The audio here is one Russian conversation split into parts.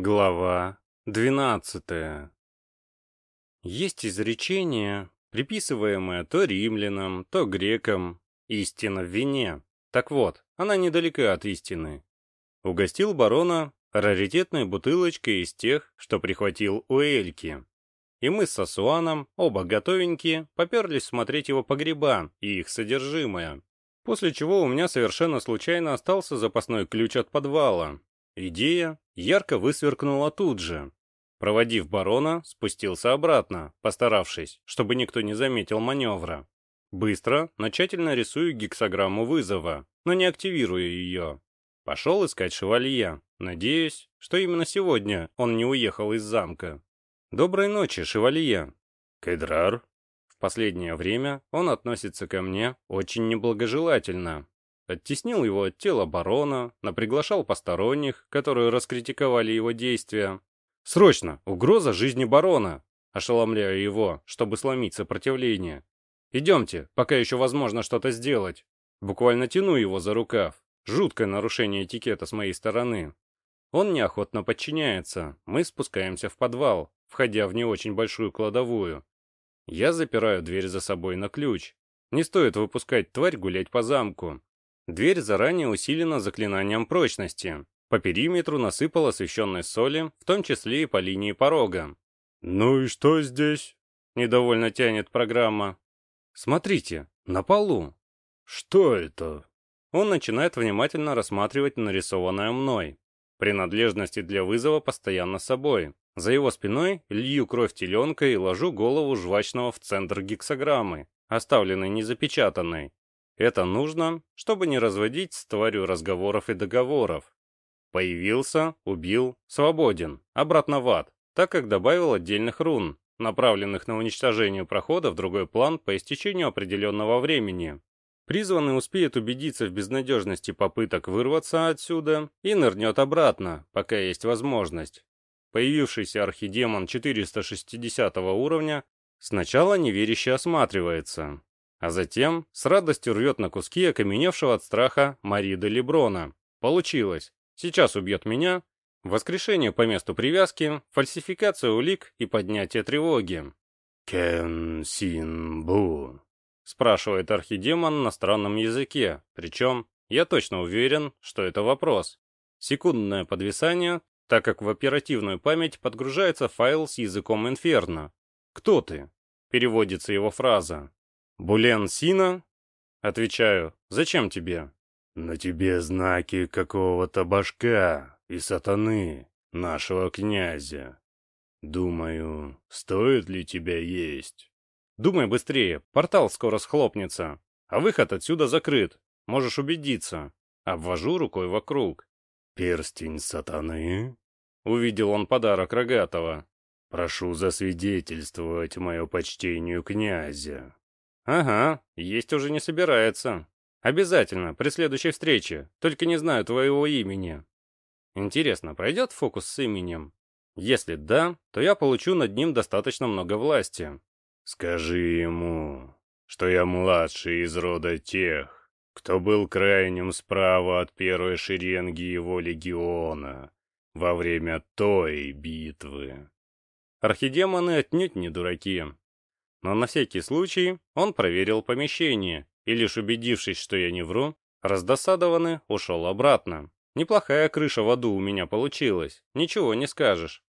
Глава 12 Есть изречение, приписываемое то римлянам, то грекам, «истина в вине». Так вот, она недалека от истины. Угостил барона раритетной бутылочкой из тех, что прихватил у Эльки. И мы с Сасуаном, оба готовенькие, поперлись смотреть его погреба и их содержимое. После чего у меня совершенно случайно остался запасной ключ от подвала, Идея ярко высверкнула тут же. Проводив барона, спустился обратно, постаравшись, чтобы никто не заметил маневра. Быстро, но тщательно рисую гексограмму вызова, но не активирую ее. Пошел искать шевалье, надеюсь, что именно сегодня он не уехал из замка. Доброй ночи, шевалье. Кедрар. В последнее время он относится ко мне очень неблагожелательно, оттеснил его от тела барона, наприглашал посторонних, которые раскритиковали его действия. «Срочно! Угроза жизни барона!» Ошеломляю его, чтобы сломить сопротивление. «Идемте, пока еще возможно что-то сделать». Буквально тяну его за рукав. Жуткое нарушение этикета с моей стороны. Он неохотно подчиняется. Мы спускаемся в подвал, входя в не очень большую кладовую. Я запираю дверь за собой на ключ. Не стоит выпускать тварь гулять по замку. Дверь заранее усилена заклинанием прочности. По периметру насыпал освещенной соли, в том числе и по линии порога. «Ну и что здесь?» — недовольно тянет программа. «Смотрите, на полу». «Что это?» Он начинает внимательно рассматривать нарисованное мной. Принадлежности для вызова постоянно собой. За его спиной лью кровь теленка и ложу голову жвачного в центр гексограммы, оставленной незапечатанной. Это нужно, чтобы не разводить с тварью разговоров и договоров. Появился, убил, свободен, обратно в ад, так как добавил отдельных рун, направленных на уничтожение прохода в другой план по истечению определенного времени. Призванный успеет убедиться в безнадежности попыток вырваться отсюда и нырнет обратно, пока есть возможность. Появившийся архидемон 460 уровня сначала неверяще осматривается, а затем с радостью рвет на куски окаменевшего от страха Марида Леброна. Получилось. Сейчас убьет меня. Воскрешение по месту привязки, фальсификация улик и поднятие тревоги. «Кен Син Бу?» спрашивает архидемон на странном языке, причем я точно уверен, что это вопрос. Секундное подвисание, так как в оперативную память подгружается файл с языком инферно. «Кто ты?» — переводится его фраза. «Булен Сина?» Отвечаю, «Зачем тебе?» «На тебе знаки какого-то башка и сатаны, нашего князя. Думаю, стоит ли тебя есть?» «Думай быстрее, портал скоро схлопнется, а выход отсюда закрыт, можешь убедиться». Обвожу рукой вокруг. «Перстень сатаны?» Увидел он подарок Рогатого. «Прошу засвидетельствовать мое почтению князя». «Ага, есть уже не собирается. Обязательно, при следующей встрече, только не знаю твоего имени». Интересно, пройдет фокус с именем? Если да, то я получу над ним достаточно много власти. «Скажи ему, что я младший из рода тех, кто был крайним справа от первой шеренги его легиона во время той битвы». Архидемоны отнюдь не дураки. Но на всякий случай он проверил помещение и, лишь убедившись, что я не вру, раздосадованный ушел обратно. Неплохая крыша в аду у меня получилась, ничего не скажешь.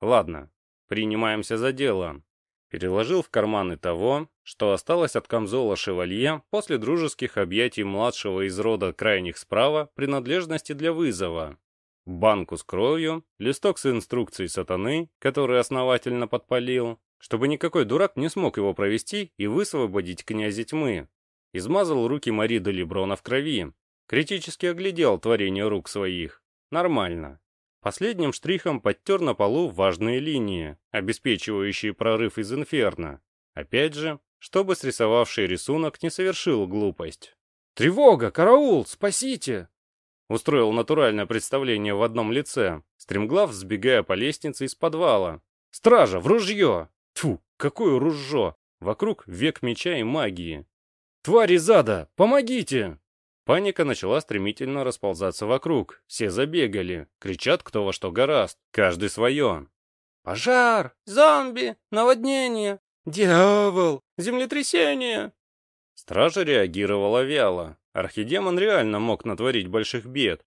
Ладно, принимаемся за дело. Переложил в карманы того, что осталось от камзола шевалье после дружеских объятий младшего из рода крайних справа принадлежности для вызова. Банку с кровью, листок с инструкцией сатаны, который основательно подпалил, чтобы никакой дурак не смог его провести и высвободить князя тьмы. Измазал руки Мари де Леброна в крови. Критически оглядел творение рук своих. Нормально. Последним штрихом подтер на полу важные линии, обеспечивающие прорыв из инферно. Опять же, чтобы срисовавший рисунок не совершил глупость. «Тревога! Караул! Спасите!» Устроил натуральное представление в одном лице, стремглав сбегая по лестнице из подвала. «Стража! В ружье!» Тьфу, какое ружжо! Вокруг век меча и магии. «Твари зада! Помогите!» Паника начала стремительно расползаться вокруг. Все забегали, кричат кто во что гораст, каждый свое. «Пожар! Зомби! Наводнение! Дьявол! Землетрясение!» Стража реагировала вяло. Архидемон реально мог натворить больших бед.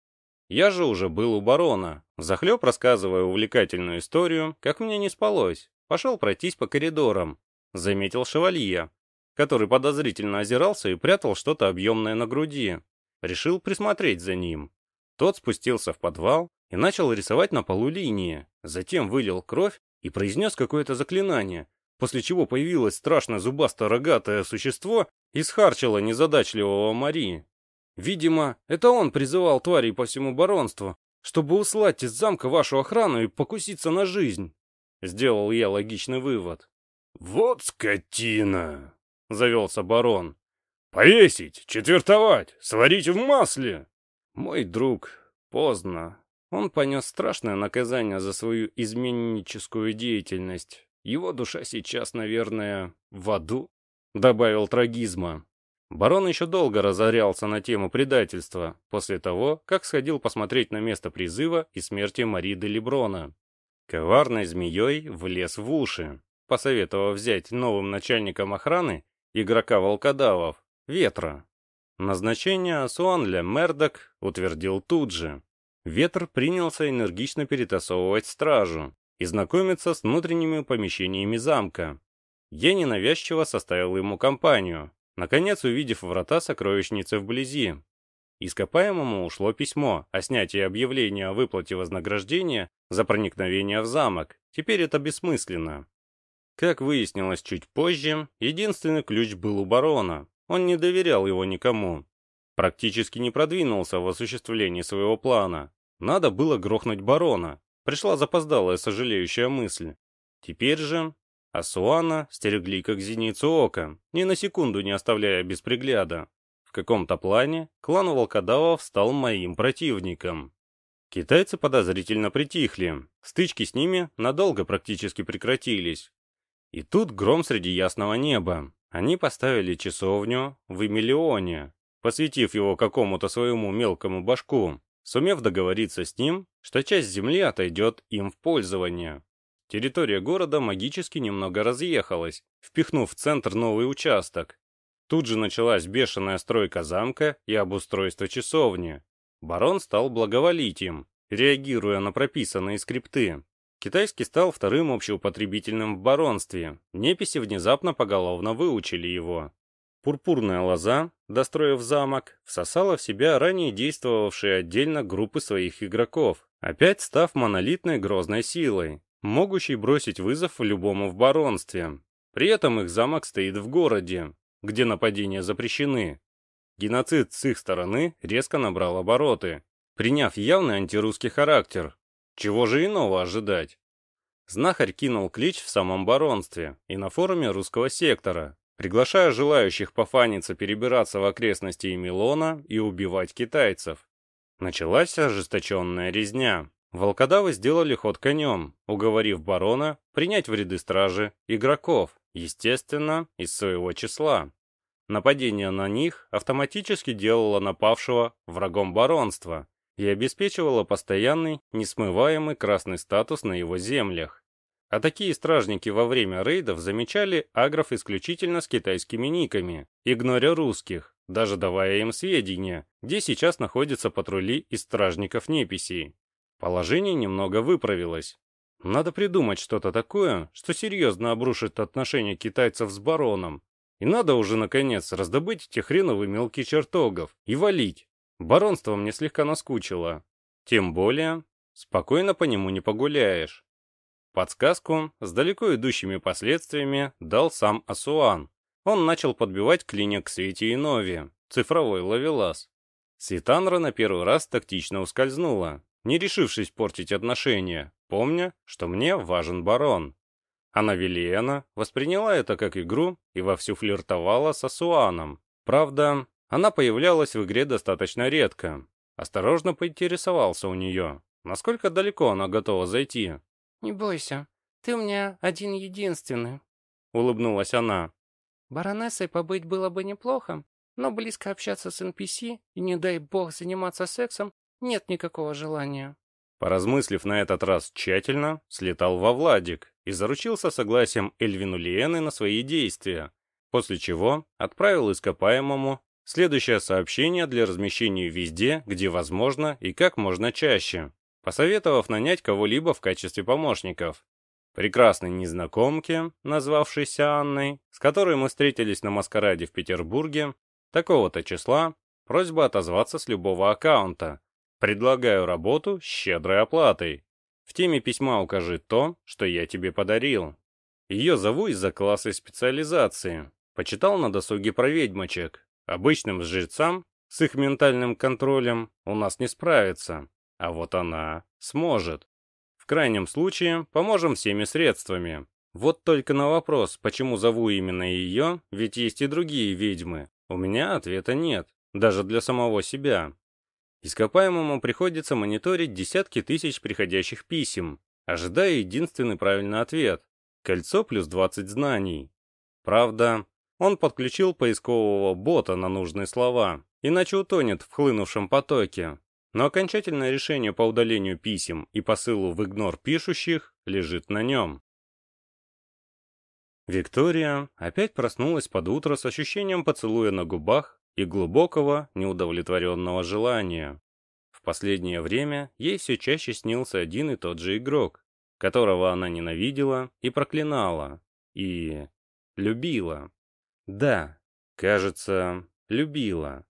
Я же уже был у барона, захлеб рассказывая увлекательную историю, как мне не спалось. Пошел пройтись по коридорам. Заметил шевалье, который подозрительно озирался и прятал что-то объемное на груди. Решил присмотреть за ним. Тот спустился в подвал и начал рисовать на полу линии, затем вылил кровь и произнес какое-то заклинание, после чего появилось страшное зубасто-рогатое существо и схарчило незадачливого Мари. Видимо, это он призывал тварей по всему баронству, чтобы услать из замка вашу охрану и покуситься на жизнь. Сделал я логичный вывод. «Вот скотина!» — завелся барон. «Повесить, четвертовать, сварить в масле!» Мой друг, поздно. Он понес страшное наказание за свою изменническую деятельность. Его душа сейчас, наверное, в аду, добавил трагизма. Барон еще долго разорялся на тему предательства, после того, как сходил посмотреть на место призыва и смерти Мари де Леброна. Коварной змеей влез в уши, посоветовав взять новым начальником охраны игрока волкодавов, Ветра. Назначение Суанля Мердок утвердил тут же. Ветр принялся энергично перетасовывать стражу и знакомиться с внутренними помещениями замка. Я ненавязчиво составил ему компанию, наконец увидев врата сокровищницы вблизи. Ископаемому ушло письмо о снятии объявления о выплате вознаграждения за проникновение в замок. Теперь это бессмысленно. Как выяснилось чуть позже, единственный ключ был у барона, он не доверял его никому. Практически не продвинулся в осуществлении своего плана. Надо было грохнуть барона. Пришла запоздалая сожалеющая мысль. Теперь же Асуана стерегли как зеницу ока, ни на секунду не оставляя без пригляда. В каком-то плане клан волкодавов стал моим противником. Китайцы подозрительно притихли, стычки с ними надолго практически прекратились. И тут гром среди ясного неба. Они поставили часовню в Эмилионе, посвятив его какому-то своему мелкому башку, сумев договориться с ним, что часть земли отойдет им в пользование. Территория города магически немного разъехалась, впихнув в центр новый участок. Тут же началась бешеная стройка замка и обустройство часовни. Барон стал благоволить им, реагируя на прописанные скрипты. Китайский стал вторым общеупотребительным в баронстве. Неписи внезапно поголовно выучили его. Пурпурная лоза, достроив замок, всосала в себя ранее действовавшие отдельно группы своих игроков, опять став монолитной грозной силой, могущей бросить вызов любому в баронстве. При этом их замок стоит в городе, где нападения запрещены. Геноцид с их стороны резко набрал обороты, приняв явный антирусский характер, чего же иного ожидать? Знахарь кинул клич в самом баронстве и на форуме русского сектора, приглашая желающих пофаниться перебираться в окрестности Эмилона и убивать китайцев. Началась ожесточенная резня. Волкодавы сделали ход конем, уговорив барона принять в ряды стражи игроков, естественно, из своего числа. Нападение на них автоматически делало напавшего врагом баронства, и обеспечивала постоянный, несмываемый красный статус на его землях. А такие стражники во время рейдов замечали агров исключительно с китайскими никами, игноря русских, даже давая им сведения, где сейчас находятся патрули из стражников неписей. Положение немного выправилось. Надо придумать что-то такое, что серьезно обрушит отношения китайцев с бароном. И надо уже, наконец, раздобыть эти хреновые мелкие чертогов и валить. Баронство мне слегка наскучило. Тем более, спокойно по нему не погуляешь. Подсказку с далеко идущими последствиями дал сам Асуан. Он начал подбивать клинья к Свете и Нове, цифровой ловелас. Светанра на первый раз тактично ускользнула, не решившись портить отношения, помня, что мне важен барон. А Навилиена восприняла это как игру и вовсю флиртовала с Асуаном. Правда, она появлялась в игре достаточно редко. Осторожно поинтересовался у нее, насколько далеко она готова зайти. «Не бойся, ты у меня один единственный», — улыбнулась она. «Баронессой побыть было бы неплохо, но близко общаться с NPC и, не дай бог, заниматься сексом нет никакого желания. Поразмыслив на этот раз тщательно, слетал во Владик и заручился согласием Эльвину Лиены на свои действия, после чего отправил ископаемому следующее сообщение для размещения везде, где возможно и как можно чаще, посоветовав нанять кого-либо в качестве помощников. Прекрасной незнакомке, назвавшейся Анной, с которой мы встретились на маскараде в Петербурге, такого-то числа, просьба отозваться с любого аккаунта, Предлагаю работу с щедрой оплатой. В теме письма укажи то, что я тебе подарил. Ее зову из-за класса специализации. Почитал на досуге про ведьмочек. Обычным жрецам с их ментальным контролем у нас не справится. А вот она сможет. В крайнем случае, поможем всеми средствами. Вот только на вопрос, почему зову именно ее, ведь есть и другие ведьмы, у меня ответа нет, даже для самого себя. Ископаемому приходится мониторить десятки тысяч приходящих писем, ожидая единственный правильный ответ – кольцо плюс 20 знаний. Правда, он подключил поискового бота на нужные слова, иначе утонет в хлынувшем потоке. Но окончательное решение по удалению писем и посылу в игнор пишущих лежит на нем. Виктория опять проснулась под утро с ощущением поцелуя на губах и глубокого, неудовлетворенного желания. В последнее время ей все чаще снился один и тот же игрок, которого она ненавидела и проклинала, и... любила. Да, кажется, любила.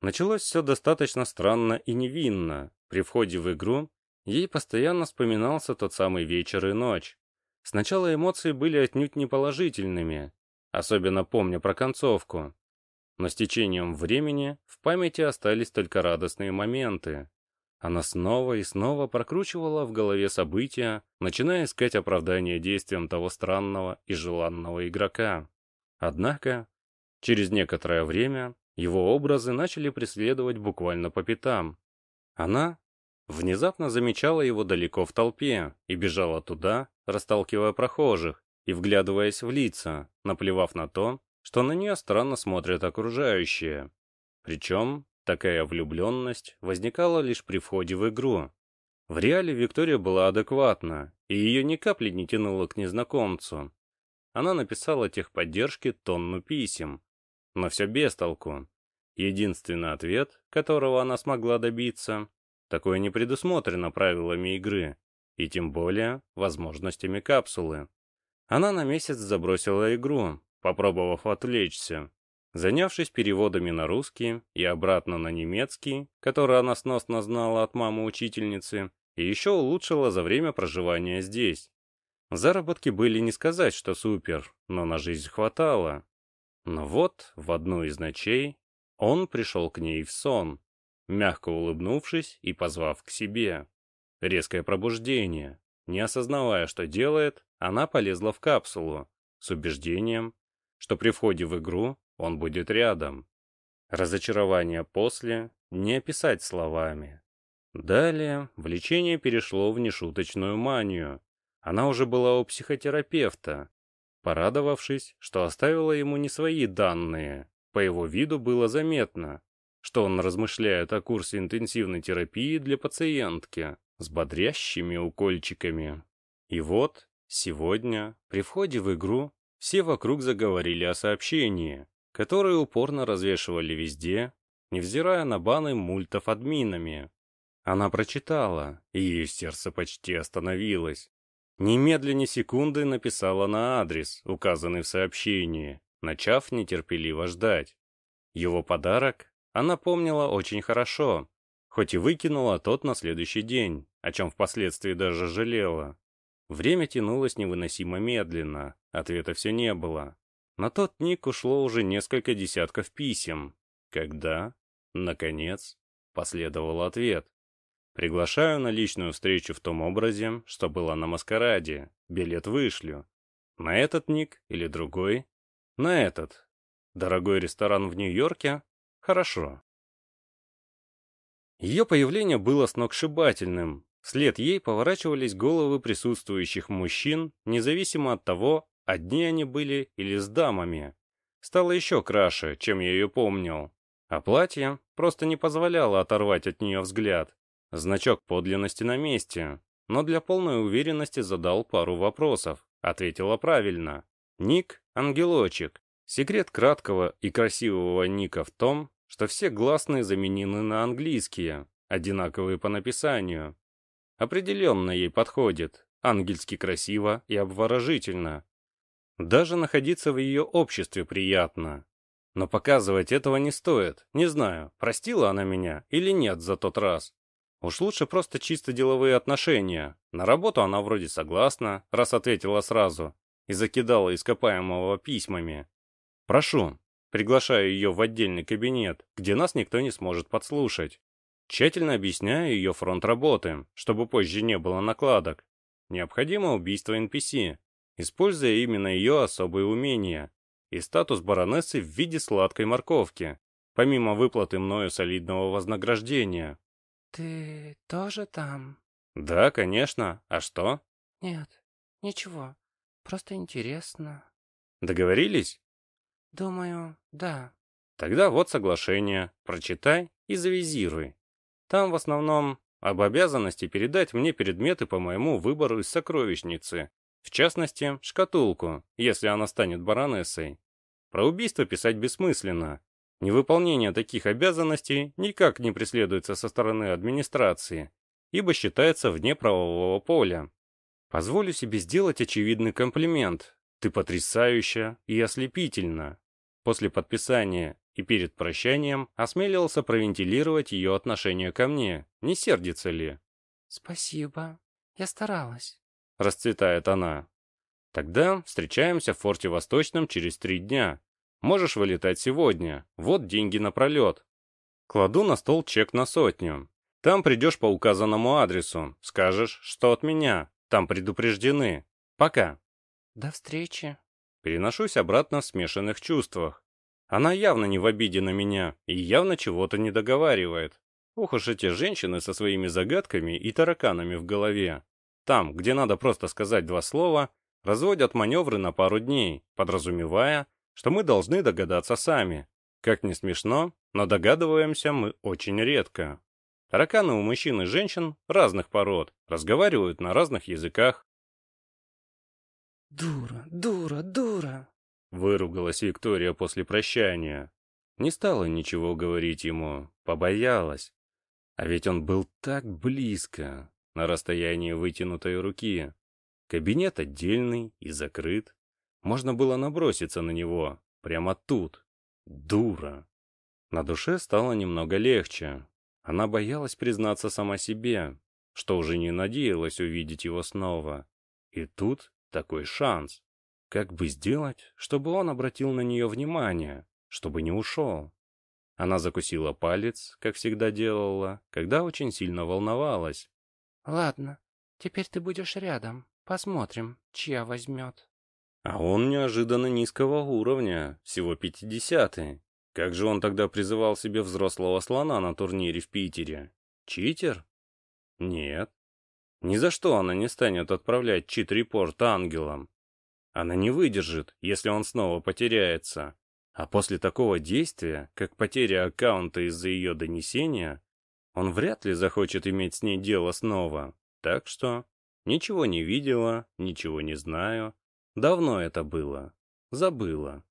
Началось все достаточно странно и невинно. При входе в игру ей постоянно вспоминался тот самый вечер и ночь. Сначала эмоции были отнюдь неположительными, особенно помня про концовку но с течением времени в памяти остались только радостные моменты. Она снова и снова прокручивала в голове события, начиная искать оправдание действиям того странного и желанного игрока. Однако, через некоторое время его образы начали преследовать буквально по пятам. Она внезапно замечала его далеко в толпе и бежала туда, расталкивая прохожих и вглядываясь в лица, наплевав на то, что на нее странно смотрят окружающие. Причем такая влюбленность возникала лишь при входе в игру. В реале Виктория была адекватна, и ее ни капли не тянуло к незнакомцу. Она написала техподдержке тонну писем, но все без толку. Единственный ответ, которого она смогла добиться, такое не предусмотрено правилами игры, и тем более возможностями капсулы. Она на месяц забросила игру, попробовав отвлечься. Занявшись переводами на русский и обратно на немецкий, который она сносно знала от мамы-учительницы, и еще улучшила за время проживания здесь. Заработки были не сказать, что супер, но на жизнь хватало. Но вот, в одну из ночей, он пришел к ней в сон, мягко улыбнувшись и позвав к себе. Резкое пробуждение. Не осознавая, что делает, она полезла в капсулу, с убеждением, что при входе в игру он будет рядом. Разочарование после не описать словами. Далее влечение перешло в нешуточную манию. Она уже была у психотерапевта, порадовавшись, что оставила ему не свои данные. По его виду было заметно, что он размышляет о курсе интенсивной терапии для пациентки с бодрящими укольчиками. И вот, сегодня, при входе в игру, все вокруг заговорили о сообщении, которое упорно развешивали везде, невзирая на баны мультов админами. Она прочитала, и ее сердце почти остановилось. Немедленно секунды написала на адрес, указанный в сообщении, начав нетерпеливо ждать. Его подарок она помнила очень хорошо, хоть и выкинула тот на следующий день, о чем впоследствии даже жалела. Время тянулось невыносимо медленно, ответа все не было. На тот ник ушло уже несколько десятков писем, когда, наконец, последовал ответ. Приглашаю на личную встречу в том образе, что была на маскараде, билет вышлю. На этот ник или другой? На этот. Дорогой ресторан в Нью-Йорке? Хорошо. Ее появление было сногсшибательным, Вслед ей поворачивались головы присутствующих мужчин, независимо от того, одни они были или с дамами. стала еще краше, чем я ее помнил. А платье просто не позволяло оторвать от нее взгляд. Значок подлинности на месте, но для полной уверенности задал пару вопросов. Ответила правильно. Ник — ангелочек. Секрет краткого и красивого ника в том, что все гласные заменены на английские, одинаковые по написанию. Определенно ей подходит, ангельски красиво и обворожительно. Даже находиться в ее обществе приятно. Но показывать этого не стоит. Не знаю, простила она меня или нет за тот раз. Уж лучше просто чисто деловые отношения. На работу она вроде согласна, раз ответила сразу, и закидала ископаемого письмами. Прошу, приглашаю ее в отдельный кабинет, где нас никто не сможет подслушать. Тщательно объясняю ее фронт работы, чтобы позже не было накладок. Необходимо убийство NPC, используя именно ее особые умения и статус баронессы в виде сладкой морковки, помимо выплаты мною солидного вознаграждения. «Ты тоже там?» «Да, конечно. А что?» «Нет, ничего. Просто интересно». «Договорились?» «Думаю, да». «Тогда вот соглашение. Прочитай и завизируй. Там в основном об обязанности передать мне предметы по моему выбору из сокровищницы, в частности, шкатулку, если она станет баронессой. Про убийство писать бессмысленно. Невыполнение таких обязанностей никак не преследуется со стороны администрации, ибо считается вне правового поля. Позволю себе сделать очевидный комплимент. Ты потрясающая и ослепительна. После подписания и перед прощанием осмелился провентилировать ее отношение ко мне. Не сердится ли? «Спасибо. Я старалась» расцветает она. Тогда встречаемся в форте Восточном через три дня. Можешь вылетать сегодня. Вот деньги на пролет. Кладу на стол чек на сотню. Там придешь по указанному адресу. Скажешь, что от меня. Там предупреждены. Пока. До встречи. Переношусь обратно в смешанных чувствах. Она явно не в обиде на меня и явно чего-то не договаривает. Ох уж эти женщины со своими загадками и тараканами в голове. Там, где надо просто сказать два слова, разводят маневры на пару дней, подразумевая, что мы должны догадаться сами. Как не смешно, но догадываемся мы очень редко. Тараканы у мужчин и женщин разных пород, разговаривают на разных языках. «Дура, дура, дура!» Выругалась Виктория после прощания. Не стала ничего говорить ему, побоялась. А ведь он был так близко на расстоянии вытянутой руки. Кабинет отдельный и закрыт. Можно было наброситься на него, прямо тут. Дура. На душе стало немного легче. Она боялась признаться сама себе, что уже не надеялась увидеть его снова. И тут такой шанс. Как бы сделать, чтобы он обратил на нее внимание, чтобы не ушел? Она закусила палец, как всегда делала, когда очень сильно волновалась. Ладно, теперь ты будешь рядом. Посмотрим, чья возьмет. А он неожиданно низкого уровня, всего пятидесятый. Как же он тогда призывал себе взрослого слона на турнире в Питере? Читер? Нет. Ни за что она не станет отправлять чит-репорт ангелам. Она не выдержит, если он снова потеряется. А после такого действия, как потеря аккаунта из-за ее донесения, он вряд ли захочет иметь с ней дело снова. Так что ничего не видела, ничего не знаю. Давно это было. Забыла.